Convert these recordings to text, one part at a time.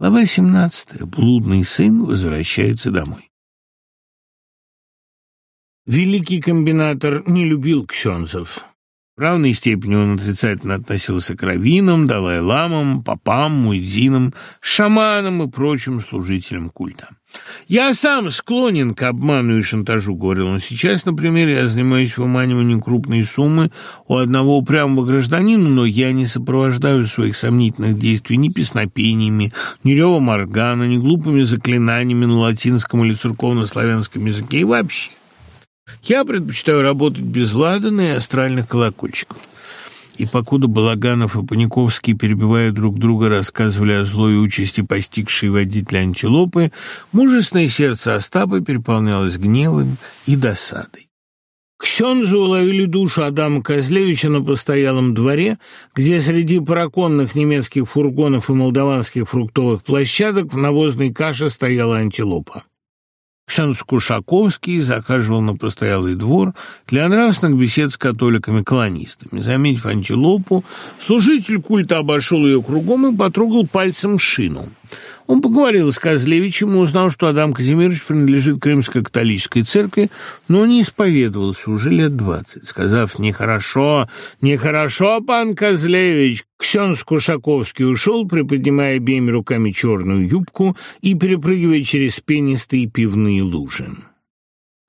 Глава 17. Блудный сын возвращается домой. Великий комбинатор не любил ксензов равной степени он отрицательно относился к раввинам, далай-ламам, попам, муэдзинам, шаманам и прочим служителям культа. «Я сам склонен к обману и шантажу», — говорил он. «Сейчас, например, я занимаюсь выманиванием крупной суммы у одного упрямого гражданина, но я не сопровождаю своих сомнительных действий ни песнопениями, ни ревом органа, ни глупыми заклинаниями на латинском или церковно-славянском языке и вообще». Я предпочитаю работать без Ладана и астральных колокольчиков. И покуда Балаганов и Паниковский, перебивая друг друга, рассказывали о злой участи постигшей водителя антилопы, мужественное сердце Остапа переполнялось гневом и досадой. Ксензу уловили душу Адама Козлевича на постоялом дворе, где среди параконных немецких фургонов и молдаванских фруктовых площадок в навозной каше стояла антилопа. Шанс-Кушаковский захаживал на постоялый двор для нравственных бесед с католиками-колонистами. Заметив антилопу, служитель культа обошел ее кругом и потрогал пальцем шину. Он поговорил с Козлевичем и узнал, что Адам Казимирович принадлежит крымско-католической церкви, но не исповедовался уже лет двадцать, сказав «Нехорошо, нехорошо, пан Козлевич!» Ксенс Скушаковский ушел, приподнимая обеими руками черную юбку и перепрыгивая через пенистые пивные лужи.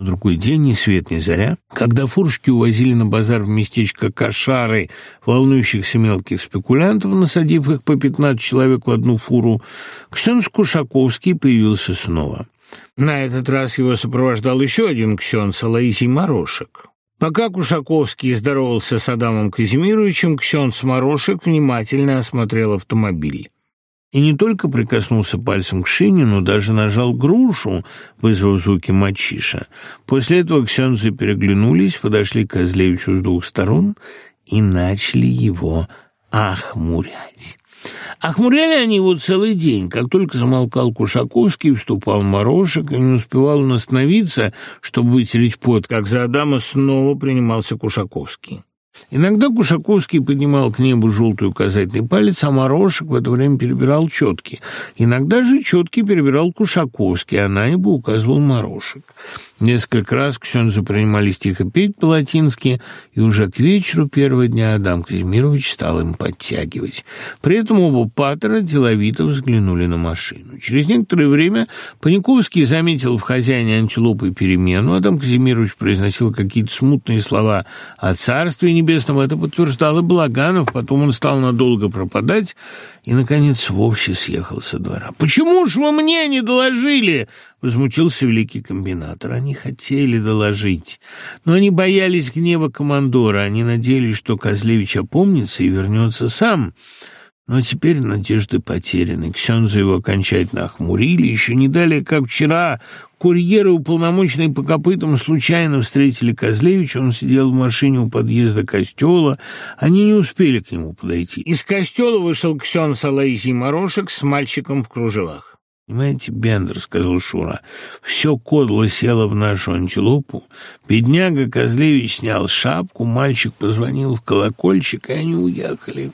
В другой день ни свет ни заря, когда фуршки увозили на базар в местечко Кошары волнующихся мелких спекулянтов, насадив их по 15 человек в одну фуру, Ксенс Кушаковский появился снова. На этот раз его сопровождал еще один ксенс, Алаисий Морошек. Пока Кушаковский здоровался с Адамом Казимировичем, ксенс Морошек внимательно осмотрел автомобиль и не только прикоснулся пальцем к шине, но даже нажал грушу, вызвав звуки мачиша. После этого ксензы переглянулись, подошли к Козлевичу с двух сторон и начали его охмурять. Охмуряли они его целый день. Как только замолкал Кушаковский, вступал Морошек, и не успевал он остановиться, чтобы вытереть пот, как за Адама снова принимался Кушаковский. Иногда Кушаковский поднимал к небу желтый указательный палец, а Морошек в это время перебирал четки. Иногда же четки перебирал Кушаковский, а на небо указывал Морошек. Несколько раз Ксензу принимали стихопеть по-латински, и уже к вечеру первого дня Адам Казимирович стал им подтягивать. При этом оба патера деловито взглянули на машину. Через некоторое время Паниковский заметил в хозяине антилопы перемену. Адам Казимирович произносил какие-то смутные слова о Царстве Небесном. Это подтверждал и Благанов. Потом он стал надолго пропадать, и, наконец, вовсе съехал со двора. «Почему же вы мне не доложили?» — возмутился великий комбинатор. Они хотели доложить, но они боялись гнева командора. Они надеялись, что Козлевич опомнится и вернется сам. «Сам». Но теперь надежды потеряны. Ксенза его окончательно охмурили. Еще не далее, как вчера, курьеры, уполномоченные по копытам, случайно встретили Козлевича. Он сидел в машине у подъезда костела. Они не успели к нему подойти. Из костела вышел Ксенса Лаизий Морошек с мальчиком в кружевах. «Понимаете, Бендер, — сказал Шура, — все кодло село в нашу антилопу. Бедняга Козлевич снял шапку, мальчик позвонил в колокольчик, и они уехали».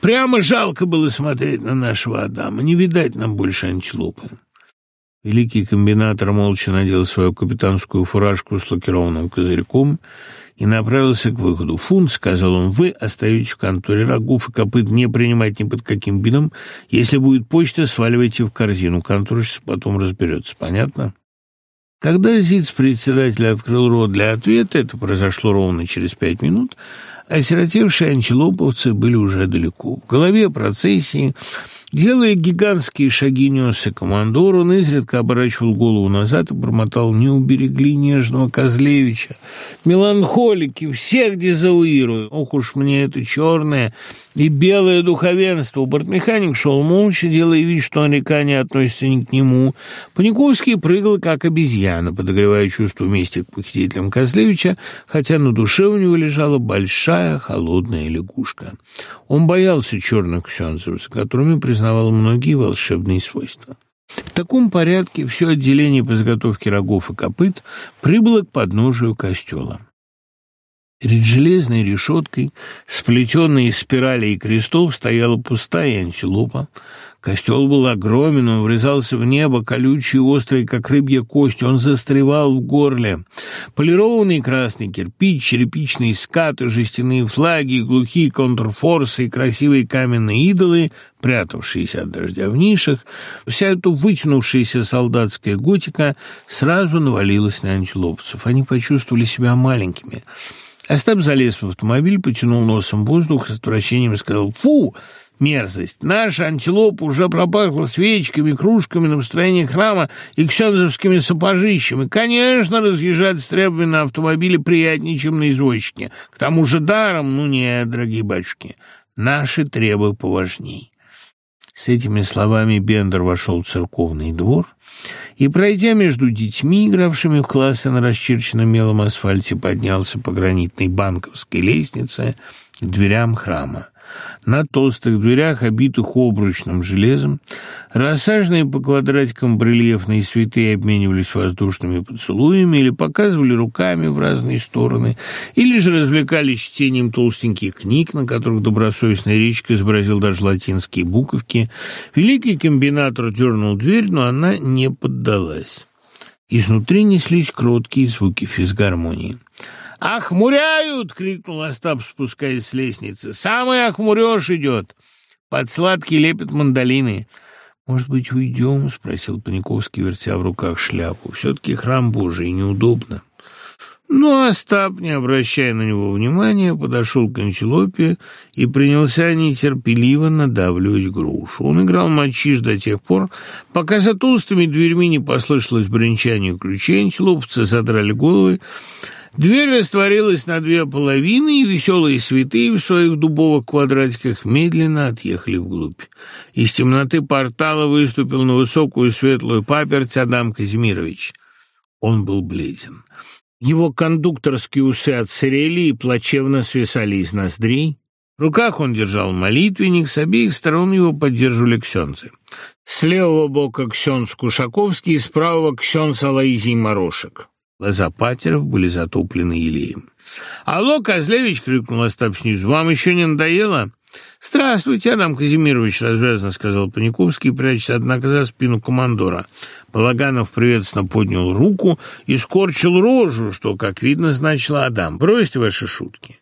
Прямо жалко было смотреть на нашего Адама. Не видать нам больше антилопы. Великий комбинатор молча надел свою капитанскую фуражку с лакированным козырьком и направился к выходу. «Фунт», — сказал он, — «вы оставите в конторе рогов и копыт, не принимать ни под каким бином, Если будет почта, сваливайте в корзину. Конторщица потом разберется. Понятно?» Когда зиц председатель открыл рот для ответа, это произошло ровно через пять минут, Осиротевший антилопа были уже далеко. В голове процессии, делая гигантские шаги, несся командор, он изредка оборачивал голову назад и бормотал «Не уберегли нежного Козлевича! Меланхолики! Всех дезавуирую! Ох уж мне это черное и белое духовенство!» Бортмеханик шел молча, делая вид, что нарекания относятся не к нему. Паниковский прыгал, как обезьяна, подогревая чувство мести к похитителям Козлевича, хотя на душе у него лежала большая чая холодная лягушка. Он боялся черных ксензов, с которыми признавал многие волшебные свойства. В таком порядке все отделение по изготовке рогов и копыт прибыло к подножию костела перед железной решеткой, сплетенной из спиралей и крестов, стояла пустая антилопа. Костел был огромен, он врезался в небо, колючий и острый, как рыбья кость, он застревал в горле. Полированный красный кирпич, черепичные скаты, жестяные флаги, глухие контрфорсы и красивые каменные идолы, прятавшиеся от дождя в нишах, вся эта вытянувшаяся солдатская готика сразу навалилась на антилопцев. Они почувствовали себя маленькими – Остап залез в автомобиль, потянул носом воздух и с отвращением сказал «Фу! Мерзость! Наша антилопа уже пропахла свечками, кружками на настроении храма и ксензовскими сапожищами. Конечно, разъезжать с требами на автомобиле приятнее, чем на извозчике. К тому же даром, ну не, дорогие батюшки, наши требы поважней». С этими словами Бендер вошел в церковный двор – и пройдя между детьми, игравшими в классы на расчерченном мелом асфальте, поднялся по гранитной банковской лестнице к дверям храма на толстых дверях, обитых обручным железом. Рассаженные по квадратикам брельефные святые обменивались воздушными поцелуями или показывали руками в разные стороны, или же развлекались чтением толстеньких книг, на которых добросовестная речка изобразил даже латинские буковки. Великий комбинатор дернул дверь, но она не поддалась. Изнутри неслись кроткие звуки физгармонии. «Охмуряют!» — крикнул Остап, спускаясь с лестницы. «Самый охмурешь идёт, Под сладкий лепет мандолины!» «Может быть, уйдем?» — спросил Паниковский, вертя в руках шляпу. «Все-таки храм Божий, неудобно». Но Остап, не обращая на него внимания, подошел к антилопе и принялся нетерпеливо надавливать грушу. Он играл мочиш до тех пор, пока за толстыми дверьми не послышалось бренчание ключей, антилоповцы задрали головы Дверь растворилась на две половины, и веселые святые в своих дубовых квадратиках медленно отъехали вглубь. Из темноты портала выступил на высокую светлую паперть Адам Казимирович. Он был бледен. Его кондукторские усы отсырели и плачевно свисали из ноздрей. В руках он держал молитвенник, с обеих сторон его поддерживали ксенцы. С левого бока ксенц Кушаковский, с правого ксенц Алаизий Морошек. Глаза Патера были затоплены елеем. «Алло, Козлевич!» — крикнул Остап снизу. «Вам еще не надоело?» «Здравствуйте, Адам Казимирович!» — развязно сказал Паниковский, прячась, однако, за спину командора. Полаганов приветственно поднял руку и скорчил рожу, что, как видно, значило «Адам, бросьте ваши шутки!»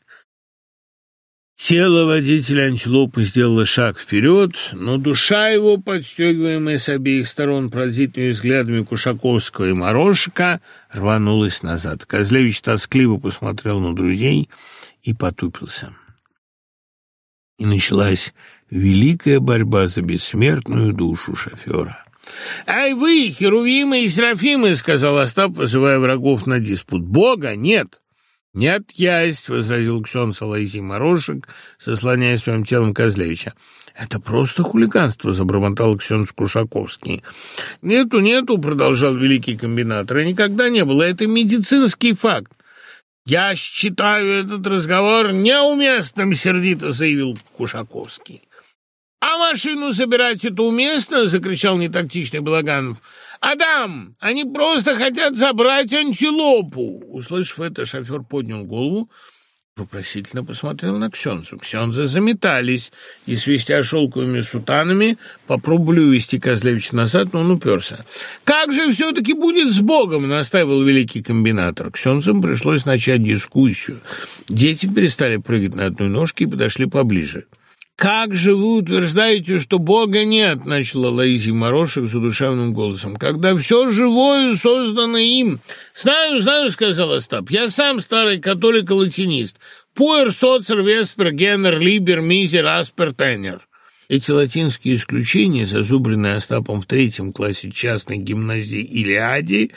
Тело водителя антилопы сделало шаг вперед, но душа его, подстегиваемая с обеих сторон пронзительными взглядами Кушаковского и Морошика, рванулась назад. Козлевич тоскливо посмотрел на друзей и потупился. И началась великая борьба за бессмертную душу шофера. «Ай вы, Херувимы и Серафимы!» — сказал Остап, вызывая врагов на диспут. «Бога нет!» Нет, есть, — возразил Ксен Салаизий Морошек, сослоняясь своим телом Козлевича. Это просто хулиганство, — забормотал Ксен Скушаковский. Нету, нету, — продолжал великий комбинатор, — никогда не было. Это медицинский факт. Я считаю этот разговор неуместным, — сердито заявил Кушаковский. «А машину собирать это уместно?» — закричал нетактичный Балаганов. «Адам, они просто хотят забрать антилопу!» Услышав это, шофер поднял голову, вопросительно посмотрел на Ксензу. Ксензы заметались и, свистя шелковыми сутанами, попробовали увести Козлевича назад, но он уперся. «Как же все-таки будет с Богом?» — настаивал великий комбинатор. Ксензам пришлось начать дискуссию. Дети перестали прыгать на одной ножке и подошли поближе. — как же вы утверждаете, что Бога нет, начала Лаизия Морошек задушевным голосом, когда все живое создано им. Знаю, знаю, сказал Остап, я сам старый католик-латинист. Пуэр соцер веспер генер либер мизер аспер тенер. Эти латинские исключения зазубренные Остапом в третьем классе частной гимназии Илиади,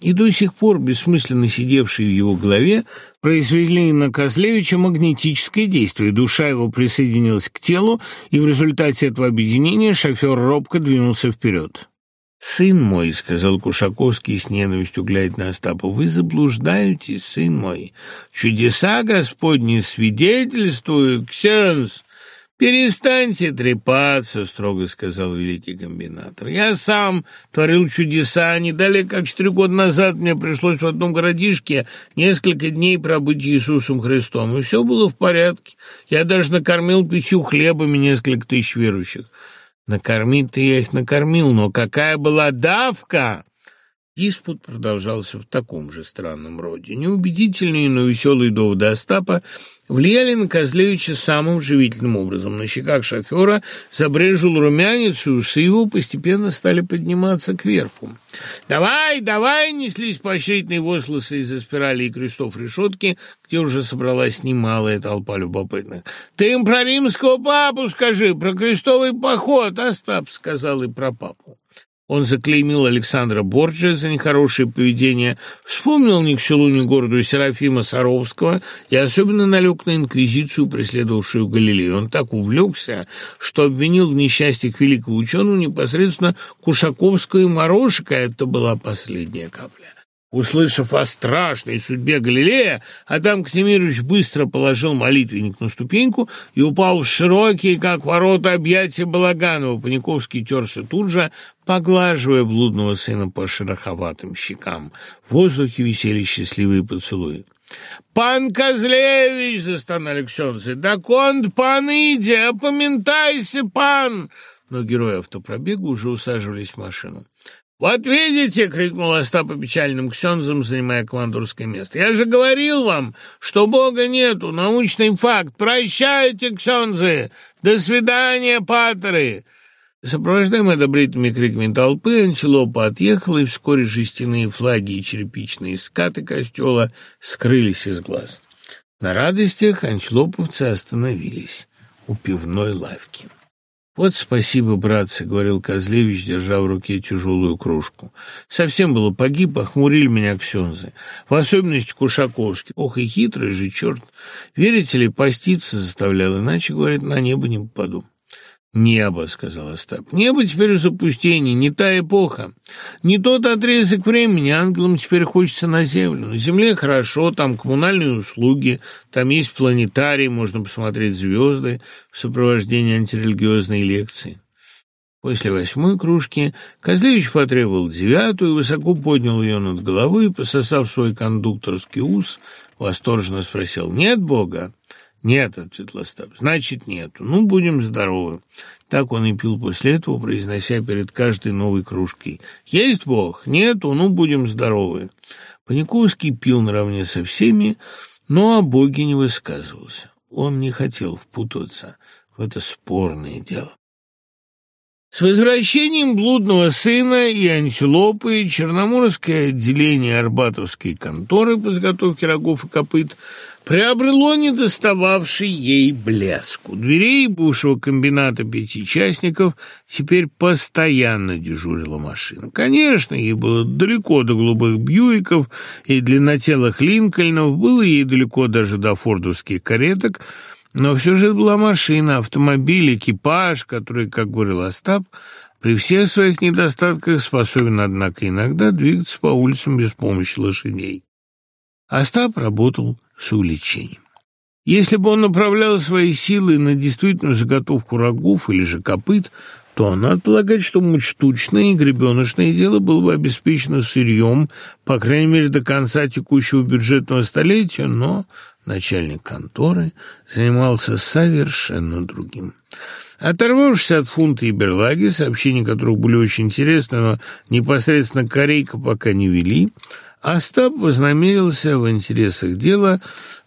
и до сих пор бессмысленно сидевшие в его голове произвели на Козлевича магнетическое действие. Душа его присоединилась к телу, и в результате этого объединения шофер робко двинулся вперед. «Сын мой», — сказал Кушаковский с ненавистью, глядя на Остапа, — «вы заблуждаетесь, сын мой. Чудеса Господни свидетельствуют, Ксенс». Перестаньте трепаться, строго сказал великий комбинатор. Я сам творил чудеса. Недалее, как четыре года назад, мне пришлось в одном городишке несколько дней пробыть Иисусом Христом. И все было в порядке. Я даже накормил пятью хлебами несколько тысяч верующих. Накормить-то я их накормил, но какая была давка! Диспут продолжался в таком же странном роде. Неубедительные, но веселые доводы Остапа влияли на Козлевича самым живительным образом. На щеках шофера забрежил румянец, и усы его постепенно стали подниматься кверху. «Давай, давай!» — неслись поощрительные возгласы из-за спирали и крестов решетки, где уже собралась немалая толпа любопытных. «Ты им про римского папу скажи, про крестовый поход!» — Остап сказал и про папу. Он заклеймил Александра Борджа за нехорошее поведение, вспомнил Никселуни городу Серафима Саровского и особенно налег на инквизицию, преследовавшую Галилею. Он так увлекся, что обвинил в несчастьях великого ученого непосредственно Кушаковского и Морошика. Это была последняя капля. Услышав о страшной судьбе Галилея, Адам Казимирович быстро положил молитвенник на ступеньку и упал в широкие, как ворота, объятия Балаганова. Паниковский терся тут же, поглаживая блудного сына по шероховатым щекам. В воздухе висели счастливые поцелуи. «Пан Козлевич!» — застонали ксенцы. «Да конт, пан иди, опоментайся, пан!» Но герои автопробега уже усаживались в машину. Вот видите, крикнул Остап печальным ксензом, занимая командорское место. Я же говорил вам, что Бога нету, научный факт. Прощайте, ксензы! До свидания, патры. Сопровождаемый одобрительными криками толпы, антилопа отъехала, и вскоре жестяные флаги и черепичные скаты костела скрылись из глаз. На радостях антилоповцы остановились у пивной лавки. Вот спасибо, братцы, — говорил Козлевич, держа в руке тяжелую кружку. Совсем было погиб, охмурили меня ксензы. В особенности Кушаковский. Ох, и хитрый же черт. Верите ли, поститься заставлял, иначе, говорит, на небо не попаду. «Небо», — сказал Остап. «Небо теперь в запустении, не та эпоха. Не тот отрезок времени, ангелам теперь хочется на землю. На земле хорошо, там коммунальные услуги, там есть планетарий, можно посмотреть звезды в сопровождении антирелигиозной лекции». После восьмой кружки Козлевич потребовал девятую, высоко поднял ее над головой и, пососав свой кондукторский ус, восторженно спросил «Нет Бога?» Нет, ответил значит нету. Ну, будем здоровы. Так он и пил после этого, произнося перед каждой новой кружкой. Есть Бог? Нету, ну, будем здоровы. Паниковский пил наравне со всеми, но о Боге не высказывался. Он не хотел впутаться в это спорное дело. С возвращением блудного сына и антилопы Черноморское отделение Арбатовской конторы по заготовке рогов и копыт – Приобрело недостававший ей блеск. У дверей бывшего комбината пяти частников теперь постоянно дежурила машина. Конечно, ей было далеко до голубых Бьюиков и длиннотелых Линкольнов, было ей далеко даже до фордовских кареток, но все же была машина, автомобиль, экипаж, который, как говорил Остап, при всех своих недостатках способен, однако, иногда двигаться по улицам без помощи лошадей. Остап работал с увлечением. Если бы он направлял свои силы на действительную заготовку рогов или же копыт, то надо полагать, что мучтучное и гребеночное дело было бы обеспечено сырьем, по крайней мере, до конца текущего бюджетного столетия, но начальник конторы занимался совершенно другим. Оторвавшись от фунта и берлаги, сообщения которых были очень интересны, но непосредственно корейка пока не вели, Остап вознамерился в интересах дела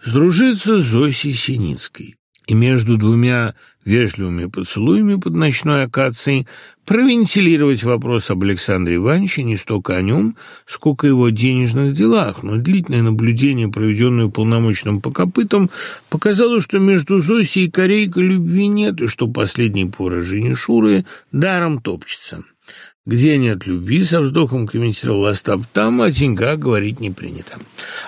сдружиться с Зосей Синицкой и между двумя вежливыми поцелуями под ночной акацией провентилировать вопрос об Александре Ивановиче не столько о нем, сколько о его денежных делах, но длительное наблюдение, проведенное полномочным по копытам, показало, что между Зосей и Корейкой любви нет, и что последний поражение Шуры даром топчется. «Где нет любви», — со вздохом комментировал Остап, — «там о деньгах говорить не принято.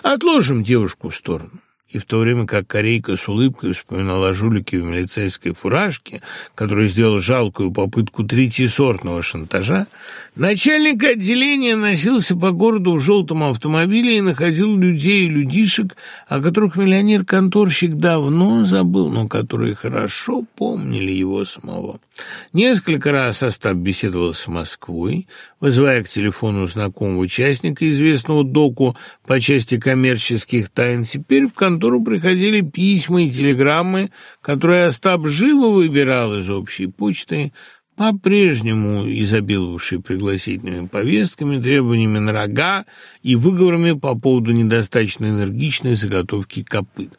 Отложим девушку в сторону». И в то время как Корейка с улыбкой вспоминала жулики в милицейской фуражке, который сделал жалкую попытку третьесортного шантажа, начальник отделения носился по городу в желтом автомобиле и находил людей и людишек, о которых миллионер-конторщик давно забыл, но которые хорошо помнили его самого. Несколько раз Остап беседовал с Москвой, вызывая к телефону знакомого участника, известного доку по части коммерческих тайн, теперь в конце контору приходили письма и телеграммы, которые Остап живо выбирал из общей почты, по-прежнему изобиловавший пригласительными повестками, требованиями на рога и выговорами по поводу недостаточно энергичной заготовки копыт.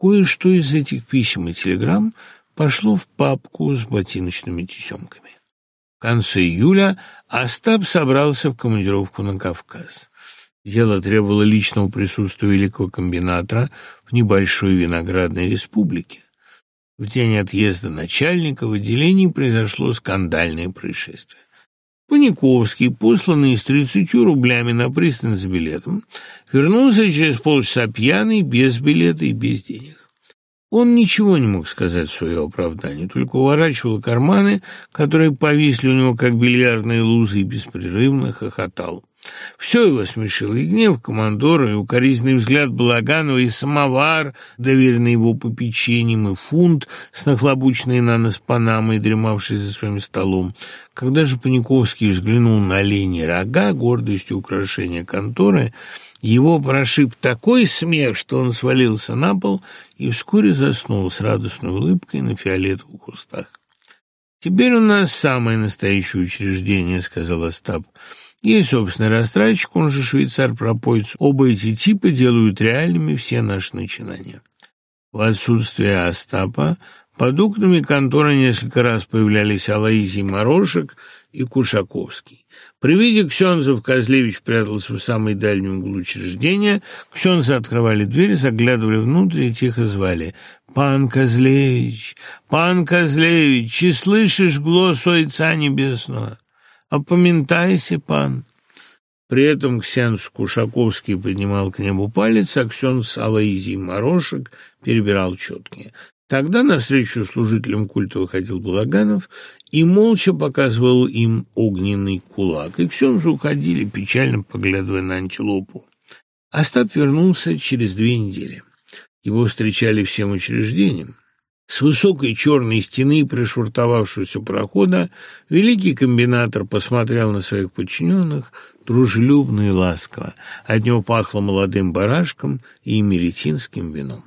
Кое-что из этих писем и телеграмм пошло в папку с ботиночными тесемками. В конце июля Остап собрался в командировку на Кавказ. Дело требовало личного присутствия великого комбинатора, небольшой виноградной республике. В день отъезда начальника в отделении произошло скандальное происшествие. Паниковский, посланный с 30 рублями на пристань с билетом, вернулся через полчаса пьяный, без билета и без денег. Он ничего не мог сказать в свое оправдание, только уворачивал карманы, которые повисли у него, как бильярдные лузы, и беспрерывно хохотал. Все его смешило, и гнев командора, и укоризненный взгляд Балаганова, и самовар, доверенный его попечением, и фунт с нахлобученной на нос панамой, дремавший за своим столом. Когда же Паниковский взглянул на лени рога, гордостью украшения конторы, его прошиб такой смех, что он свалился на пол и вскоре заснул с радостной улыбкой на фиолетовых устах. «Теперь у нас самое настоящее учреждение», — сказал Остап. И, собственно, растратчик, он же швейцар-пропоец, оба эти типа делают реальными все наши начинания. В отсутствие Остапа под окнами конторы несколько раз появлялись Алаизий Морошек и Кушаковский. При виде Ксензов Козлевич прятался в самый дальний угол учреждения, Ксензы открывали двери, заглядывали внутрь и тихо звали «Пан Козлевич! Пан Козлевич! Чи слышишь глаз Отца Небесного?» Опоментай, пан. При этом Ксенску Шаковский поднимал к небу палец, а Ксенс Алоизий Морошек перебирал четкие. Тогда навстречу служителям культа выходил Благанов и молча показывал им огненный кулак. И Ксензу уходили, печально поглядывая на антилопу. Остап вернулся через две недели. Его встречали всем учреждением. С высокой черной стены, пришвартовавшегося прохода, великий комбинатор посмотрел на своих подчиненных дружелюбно и ласково. От него пахло молодым барашком и меретинским вином.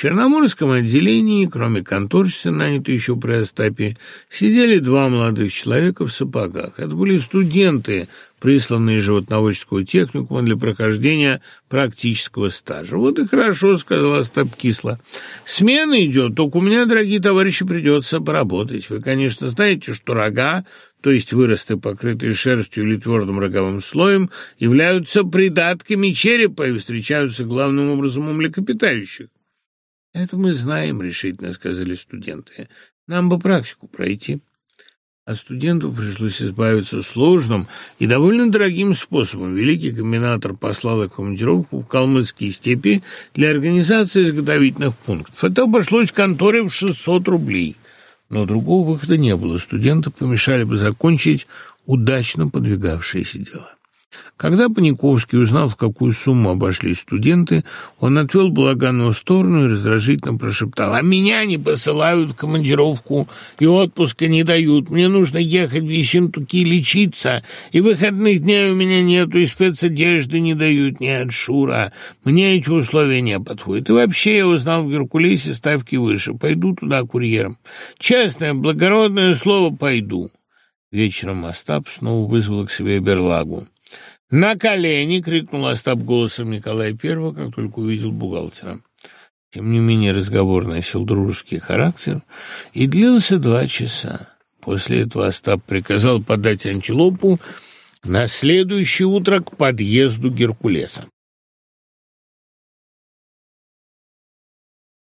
Черноморском отделении, кроме конторщицы, нанятой еще при Остапе, сидели два молодых человека в сапогах. Это были студенты, присланные животноводческую техникума для прохождения практического стажа. «Вот и хорошо», — сказал Остап кисло. «Смена идет, только у меня, дорогие товарищи, придется поработать. Вы, конечно, знаете, что рога то есть выросты, покрытые шерстью или твердым роговым слоем, являются придатками черепа и встречаются главным образом у млекопитающих. Это мы знаем решительно, сказали студенты. Нам бы практику пройти. А студенту пришлось избавиться сложным и довольно дорогим способом. Великий комбинатор послал их командировку в Калмыцкие степи для организации изготовительных пунктов. Это обошлось конторе в 600 рублей. Но другого выхода не было. Студенты помешали бы закончить удачно подвигавшееся дело. Когда Паниковский узнал, в какую сумму обошли студенты, он отвел благану сторону и раздражительно прошептал. «А меня не посылают в командировку и отпуска не дают. Мне нужно ехать в Ессентуки лечиться, и выходных дней у меня нету, и спецодежды не дают. ни от Шура, мне эти условия не подходят. И вообще я узнал в Геркулесе ставки выше. Пойду туда курьером. Честное, благородное слово «пойду». Вечером Остап снова вызвал к себе берлагу. «На колени!» — крикнул Остап голосом Николая Первого, как только увидел бухгалтера. Тем не менее разговор носил дружеский характер и длился два часа. После этого Остап приказал подать антилопу на следующее утро к подъезду Геркулеса.